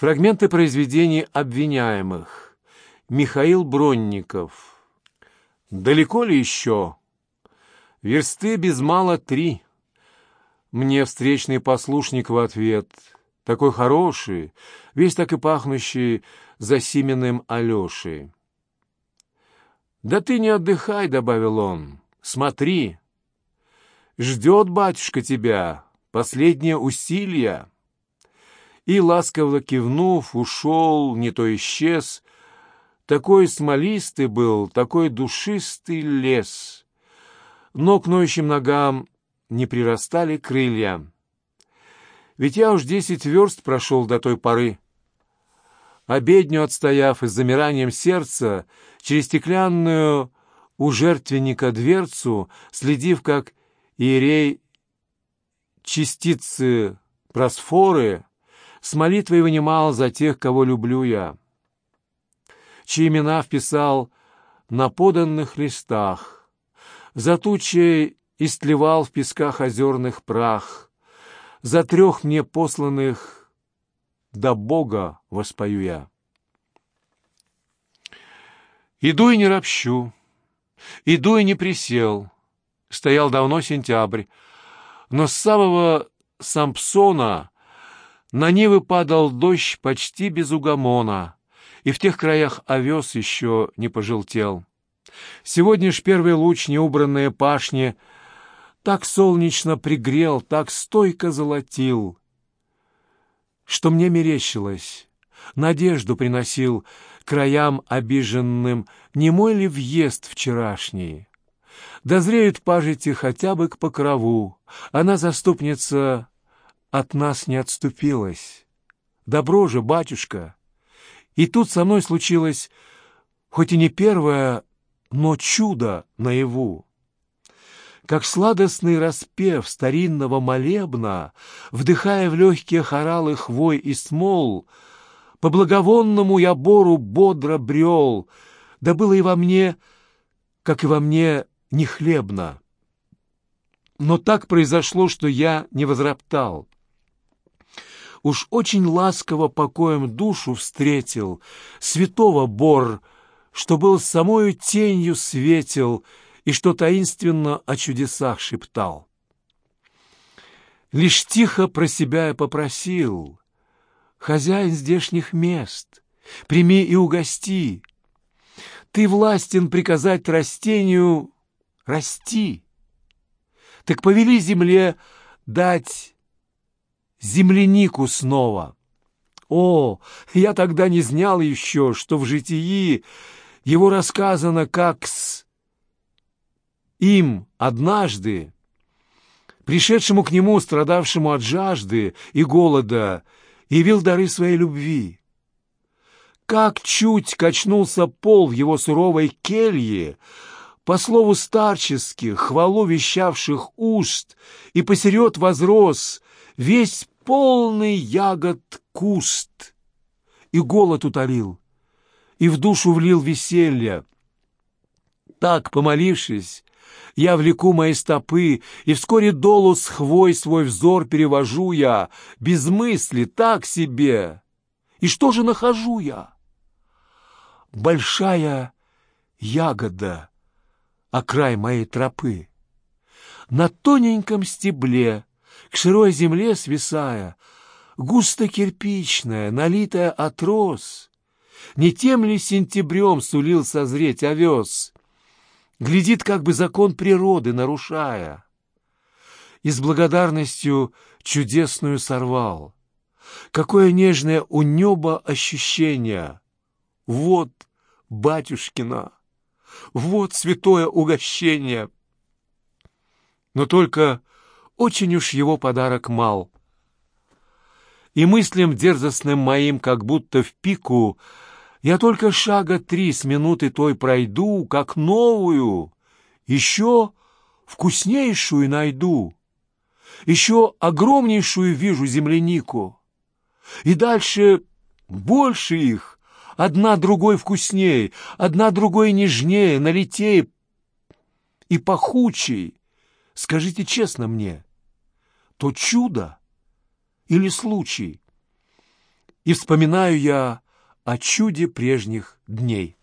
Фрагменты произведений обвиняемых. Михаил Бронников. «Далеко ли еще?» «Версты без мало три». Мне встречный послушник в ответ. Такой хороший, весь так и пахнущий засименным Алешей. «Да ты не отдыхай», — добавил он, — «смотри. Ждет батюшка тебя, последнее усилие» и, ласково кивнув, ушел, не то исчез. Такой смолистый был, такой душистый лес. Но к ноющим ногам не прирастали крылья. Ведь я уж десять верст прошел до той поры. Обедню отстояв и с замиранием сердца, через стеклянную у жертвенника дверцу, следив, как иерей частицы просфоры с молитвой вынимал за тех, кого люблю я, чьи имена вписал на поданных листах, за тучей истлевал в песках озерных прах, за трех мне посланных до Бога воспою я. Иду и не ропщу, иду и не присел. Стоял давно сентябрь, но с самого Сампсона на Нивы падал дождь почти без угомона, и в тех краях овес еще не пожелтел. Сегодня ж первый луч неубранные пашни так солнечно пригрел, так стойко золотил, что мне мерещилось, надежду приносил краям обиженным, не мой ли въезд вчерашний? Дозреют пажити хотя бы к покрову, она заступница от нас не отступилась. Добро же, батюшка! И тут со мной случилось, хоть и не первое, но чудо наяву. Как сладостный распев старинного молебна, вдыхая в легкие хоралы хвой и смол, по благовонному я бору бодро брел, да было и во мне, как и во мне, не хлебно. Но так произошло, что я не возроптал уж очень ласково покоем душу встретил, святого Бор, что был самою тенью светил и что таинственно о чудесах шептал. Лишь тихо про себя я попросил, «Хозяин здешних мест, прими и угости. Ты властен приказать растению расти. Так повели земле дать землянику снова. О, я тогда не знал еще, что в житии его рассказано как с им однажды, пришедшему к нему, страдавшему от жажды и голода, явил дары своей любви. Как чуть качнулся пол в его суровой келье, по слову старческих, хвалу вещавших уст, и посеред возрос весь полный ягод куст, и голод утолил, и в душу влил веселье. Так, помолившись, я влеку мои стопы, и вскоре долу с хвой свой взор перевожу я, без мысли, так себе. И что же нахожу я? Большая ягода, о край моей тропы. На тоненьком стебле к сырой земле свисая, густо кирпичная, налитая от роз. Не тем ли сентябрем сулил созреть овес? Глядит, как бы закон природы нарушая. И с благодарностью чудесную сорвал. Какое нежное у неба ощущение! Вот, батюшкина, вот святое угощение! Но только очень уж его подарок мал. И мыслям дерзостным моим, как будто в пику, я только шага три с минуты той пройду, как новую, еще вкуснейшую найду, еще огромнейшую вижу землянику. И дальше больше их, одна другой вкусней, одна другой нежнее, налетей и пахучей. Скажите честно мне — то чудо или случай? и вспоминаю я о чуде прежних дней.